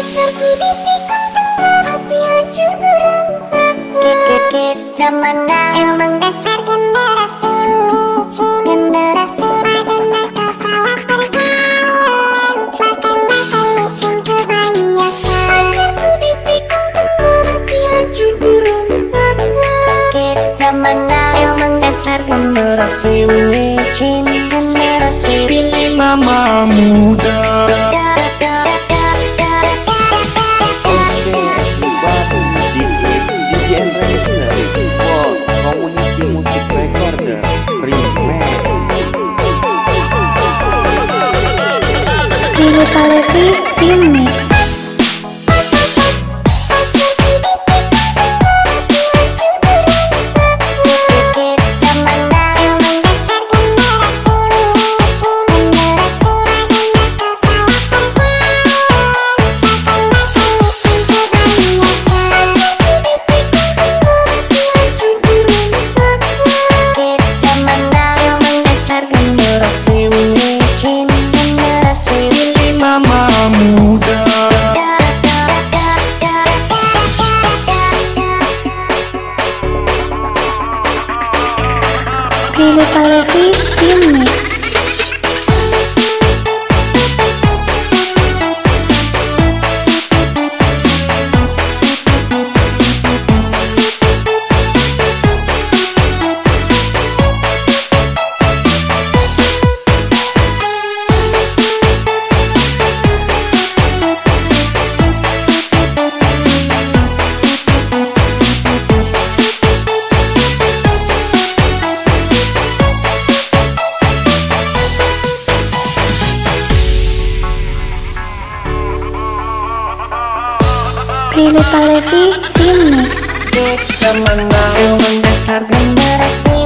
Pacarku ditikung teman hati hancur berantakan Kids zaman now emang dasar generasi micin Generasi pada nakal salah pergaulan. Makan makan micin kebanyakan. Pacarku ditikung teman hati hancur berantakan Kids zaman now emang dasar generasi micin Generasi Pilih mama muda Alejandro Filmes. Lili Palevi Remix Zaman now emang dasar Generasi generasi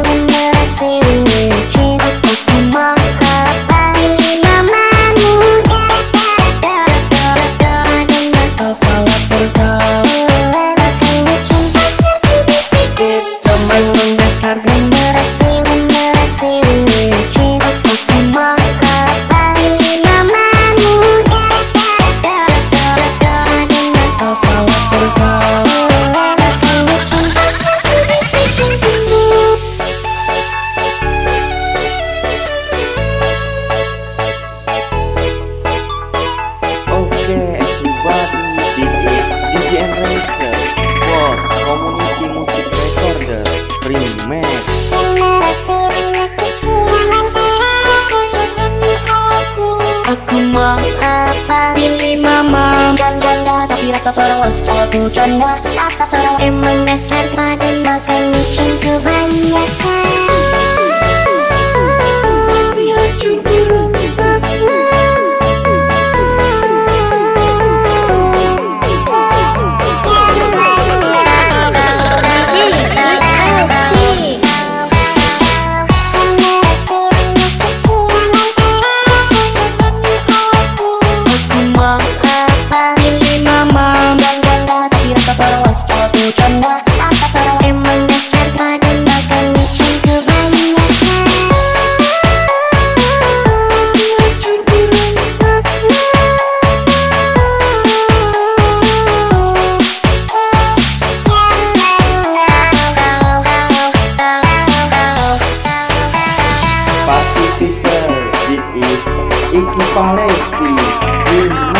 nasa perawan Aku janda nasa perawan Emang dasar pada Make me